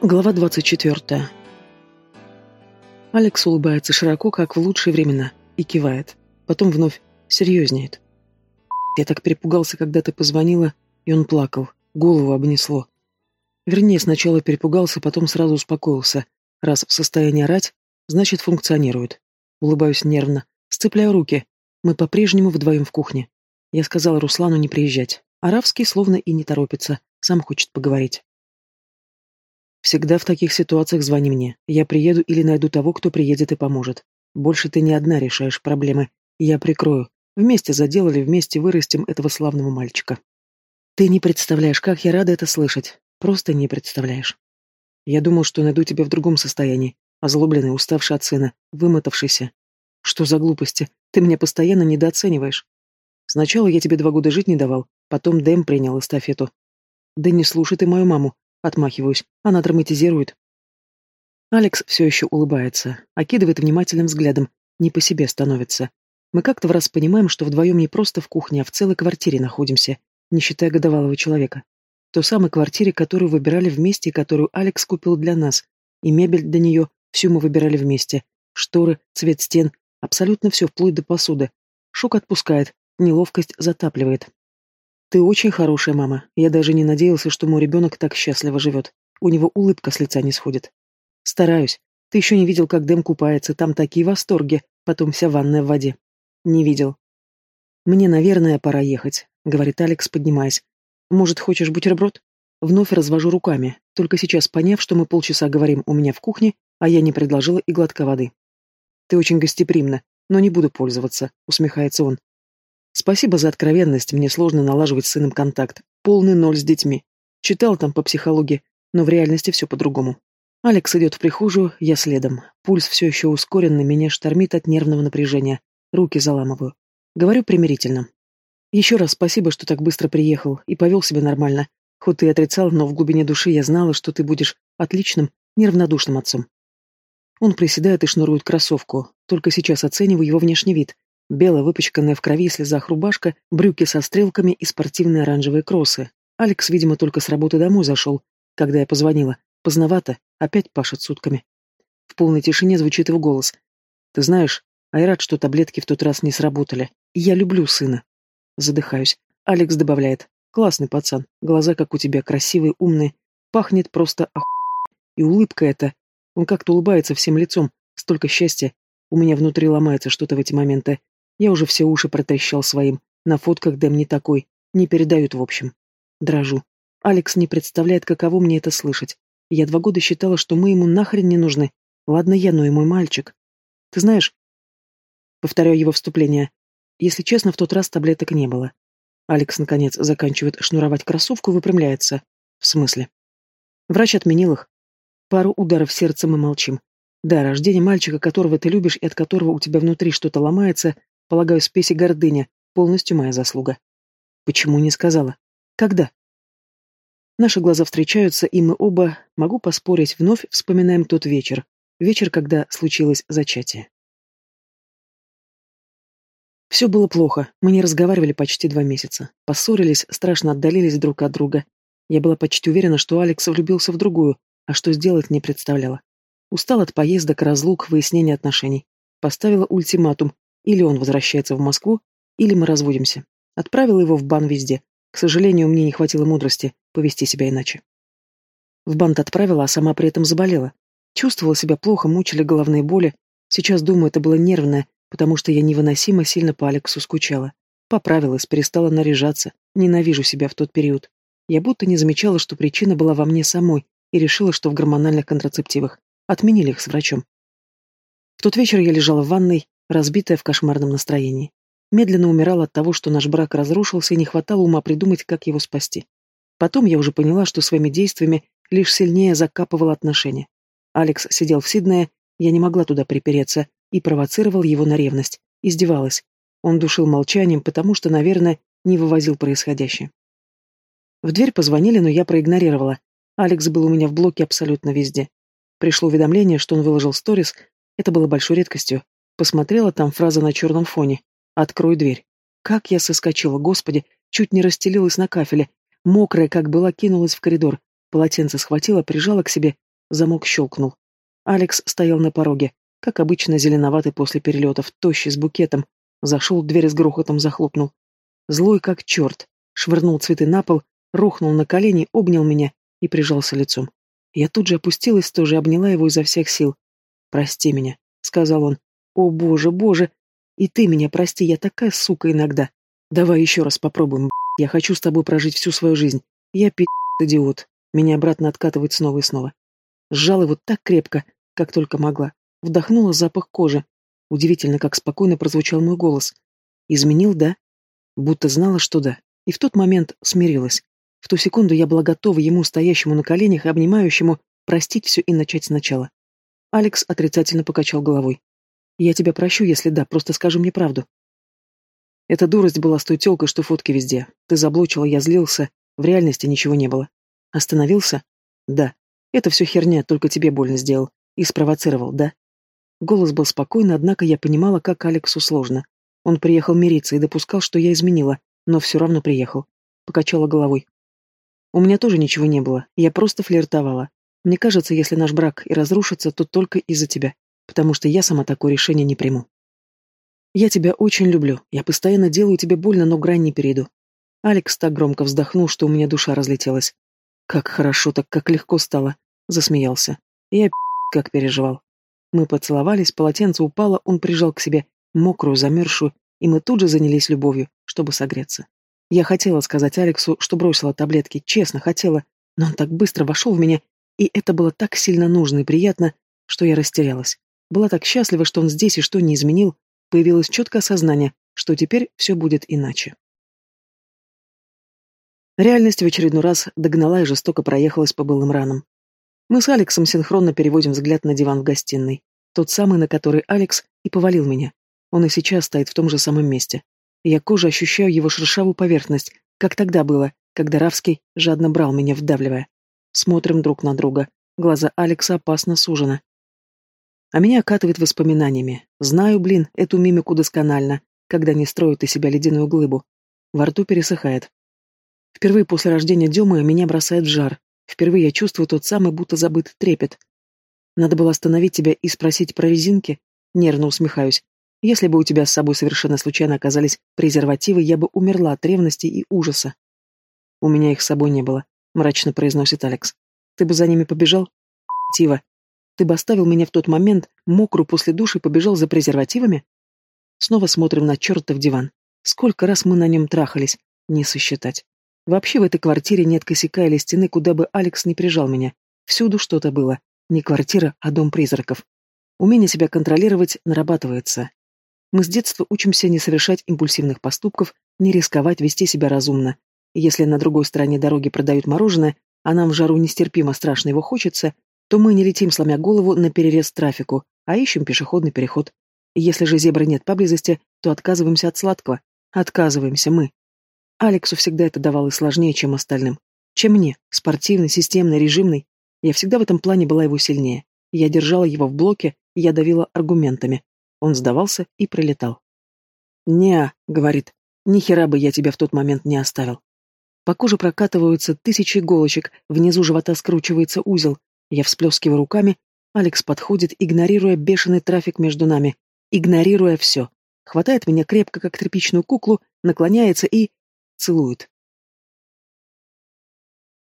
Глава 24. Алекс улыбается широко, как в лучшие времена, и кивает. Потом вновь серьезнеет. Я так перепугался, когда ты позвонила, и он плакал. Голову обнесло. Вернее, сначала перепугался, потом сразу успокоился. Раз в состоянии орать, значит, функционирует. Улыбаюсь нервно, сцепляю руки. Мы по-прежнему вдвоем в кухне. Я сказала Руслану не приезжать. Аравский словно и не торопится, сам хочет поговорить. Всегда в таких ситуациях звони мне. Я приеду или найду того, кто приедет и поможет. Больше ты не одна решаешь проблемы. Я прикрою. Вместе заделали, вместе вырастим этого славного мальчика. Ты не представляешь, как я рада это слышать. Просто не представляешь. Я думал, что найду тебя в другом состоянии. Озлобленный, уставший от сына, вымотавшийся. Что за глупости? Ты меня постоянно недооцениваешь. Сначала я тебе два года жить не давал, потом Дэм принял эстафету. Да не слушай ты мою маму, Отмахиваюсь. Она драматизирует. Алекс все еще улыбается, окидывает внимательным взглядом, не по себе становится. Мы как-то в раз понимаем, что вдвоем не просто в кухне, а в целой квартире находимся, не считая годовалого человека. Той самой квартире, которую выбирали вместе и которую Алекс купил для нас. И мебель для нее, всю мы выбирали вместе. Шторы, цвет стен, абсолютно все, вплоть до посуды. Шок отпускает, неловкость затапливает. Ты очень хорошая мама. Я даже не надеялся, что мой ребенок так счастливо живет. У него улыбка с лица не сходит. Стараюсь. Ты еще не видел, как Дэм купается, там такие восторги, потом вся ванная в воде. Не видел. Мне, наверное, пора ехать, говорит Алекс, поднимаясь. Может, хочешь бутерброд? Вновь развожу руками, только сейчас поняв, что мы полчаса говорим у меня в кухне, а я не предложила и глотка воды. Ты очень гостеприимна, но не буду пользоваться, усмехается он. Спасибо за откровенность, мне сложно налаживать с сыном контакт. Полный ноль с детьми. Читал там по психологии, но в реальности все по-другому. Алекс идет в прихожую, я следом. Пульс все еще ускоренный, меня штормит от нервного напряжения. Руки заламываю. Говорю примирительно. Еще раз спасибо, что так быстро приехал и повел себя нормально. Хоть ты и отрицал, но в глубине души я знала, что ты будешь отличным, неравнодушным отцом. Он приседает и шнурует кроссовку. Только сейчас оцениваю его внешний вид. Белая, выпачканная в крови и слезах рубашка, брюки со стрелками и спортивные оранжевые кроссы. Алекс, видимо, только с работы домой зашел, когда я позвонила. Поздновато, опять пашет сутками. В полной тишине звучит его голос. «Ты знаешь, Айрат, что таблетки в тот раз не сработали. Я люблю сына». Задыхаюсь. Алекс добавляет. «Классный пацан. Глаза, как у тебя, красивые, умные. Пахнет просто ох... И улыбка эта. Он как-то улыбается всем лицом. Столько счастья. У меня внутри ломается что-то в эти моменты. Я уже все уши протрещал своим. На фотках Дэм не такой. Не передают в общем. Дрожу. Алекс не представляет, каково мне это слышать. Я два года считала, что мы ему нахрен не нужны. Ладно я, но и мой мальчик. Ты знаешь... Повторяю его вступление. Если честно, в тот раз таблеток не было. Алекс, наконец, заканчивает шнуровать кроссовку и выпрямляется. В смысле? Врач отменил их. Пару ударов сердца мы молчим. Да, рождение мальчика, которого ты любишь и от которого у тебя внутри что-то ломается, Полагаю, спесь и гордыня — полностью моя заслуга. Почему не сказала? Когда? Наши глаза встречаются, и мы оба, могу поспорить, вновь вспоминаем тот вечер. Вечер, когда случилось зачатие. Все было плохо. Мы не разговаривали почти два месяца. Поссорились, страшно отдалились друг от друга. Я была почти уверена, что Алекс влюбился в другую, а что сделать не представляла. Устал от поездок, разлук, выяснения отношений. Поставила ультиматум, или он возвращается в Москву, или мы разводимся. Отправила его в бан везде. К сожалению, мне не хватило мудрости повести себя иначе. В банд отправила, а сама при этом заболела. Чувствовала себя плохо, мучили головные боли. Сейчас, думаю, это было нервное, потому что я невыносимо сильно по Алексу скучала. Поправилась, перестала наряжаться. Ненавижу себя в тот период. Я будто не замечала, что причина была во мне самой, и решила, что в гормональных контрацептивах. Отменили их с врачом. В тот вечер я лежала в ванной, разбитая в кошмарном настроении. Медленно умирала от того, что наш брак разрушился, и не хватало ума придумать, как его спасти. Потом я уже поняла, что своими действиями лишь сильнее закапывала отношения. Алекс сидел в Сиднее, я не могла туда припереться, и провоцировал его на ревность, издевалась. Он душил молчанием, потому что, наверное, не вывозил происходящее. В дверь позвонили, но я проигнорировала. Алекс был у меня в блоке абсолютно везде. Пришло уведомление, что он выложил сторис. Это было большой редкостью. Посмотрела там фраза на черном фоне. «Открой дверь». Как я соскочила, господи, чуть не расстелилась на кафеле. Мокрая, как была, кинулась в коридор. Полотенце схватила, прижала к себе, Замок щелкнул. Алекс стоял на пороге, как обычно зеленоватый после перелетов, тощий с букетом. Зашел, дверь с грохотом захлопнул. Злой как черт. Швырнул цветы на пол, рухнул на колени, обнял меня и прижался лицом. Я тут же опустилась, тоже обняла его изо всех сил. «Прости меня», — сказал он. «О, боже, боже! И ты меня прости, я такая сука иногда. Давай еще раз попробуем, я хочу с тобой прожить всю свою жизнь. Я пи*** идиот. Меня обратно откатывает снова и снова. Сжал его так крепко, как только могла. Вдохнула запах кожи. Удивительно, как спокойно прозвучал мой голос. Изменил, да? Будто знала, что да. И в тот момент смирилась. В ту секунду я была готова ему, стоящему на коленях и обнимающему, простить все и начать сначала. Алекс отрицательно покачал головой. «Я тебя прощу, если да, просто скажи мне правду». Эта дурость была с той тёлкой, что фотки везде. Ты заблочила, я злился. В реальности ничего не было. Остановился? Да. Это все херня, только тебе больно сделал. И спровоцировал, да? Голос был спокойный, однако я понимала, как Алексу сложно. Он приехал мириться и допускал, что я изменила, но все равно приехал. Покачала головой. У меня тоже ничего не было, я просто флиртовала. Мне кажется, если наш брак и разрушится, то только из-за тебя, потому что я сама такое решение не приму. Я тебя очень люблю, я постоянно делаю тебе больно, но грань не перейду. Алекс так громко вздохнул, что у меня душа разлетелась. Как хорошо, так как легко стало, засмеялся. Я как переживал. Мы поцеловались, полотенце упало, он прижал к себе мокрую, замерзшую, и мы тут же занялись любовью, чтобы согреться. Я хотела сказать Алексу, что бросила таблетки, честно хотела, но он так быстро вошел в меня, и это было так сильно нужно и приятно, что я растерялась. Была так счастлива, что он здесь и что не изменил, появилось четкое осознание, что теперь все будет иначе. Реальность в очередной раз догнала и жестоко проехалась по былым ранам. Мы с Алексом синхронно переводим взгляд на диван в гостиной. Тот самый, на который Алекс и повалил меня. Он и сейчас стоит в том же самом месте. Я кожей ощущаю его шершавую поверхность, как тогда было, когда Равский жадно брал меня, вдавливая. Смотрим друг на друга. Глаза Алекса опасно сужены. А меня окатывает воспоминаниями. Знаю, блин, эту мимику досконально, когда не строят из себя ледяную глыбу. Во рту пересыхает. Впервые после рождения Демы меня бросает в жар. Впервые я чувствую тот самый, будто забытый трепет. Надо было остановить тебя и спросить про резинки. Нервно усмехаюсь. Если бы у тебя с собой совершенно случайно оказались презервативы, я бы умерла от ревности и ужаса. У меня их с собой не было, мрачно произносит Алекс. Ты бы за ними побежал? Тива. Ты бы оставил меня в тот момент, мокрую после души, побежал за презервативами? Снова смотрим на чертов диван. Сколько раз мы на нем трахались, не сосчитать. Вообще в этой квартире нет косяка или стены, куда бы Алекс не прижал меня. Всюду что-то было. Не квартира, а дом призраков. Умение себя контролировать нарабатывается. Мы с детства учимся не совершать импульсивных поступков, не рисковать, вести себя разумно. Если на другой стороне дороги продают мороженое, а нам в жару нестерпимо страшно его хочется, то мы не летим, сломя голову, на перерез трафику, а ищем пешеходный переход. Если же зебры нет поблизости, то отказываемся от сладкого. Отказываемся мы. Алексу всегда это давалось сложнее, чем остальным. Чем мне, спортивный, системный, режимный. Я всегда в этом плане была его сильнее. Я держала его в блоке, я давила аргументами. Он сдавался и пролетал. «Не», — говорит, — «ни хера бы я тебя в тот момент не оставил». По коже прокатываются тысячи иголочек, внизу живота скручивается узел. Я всплескиваю руками, Алекс подходит, игнорируя бешеный трафик между нами, игнорируя все. Хватает меня крепко, как тряпичную куклу, наклоняется и... целует.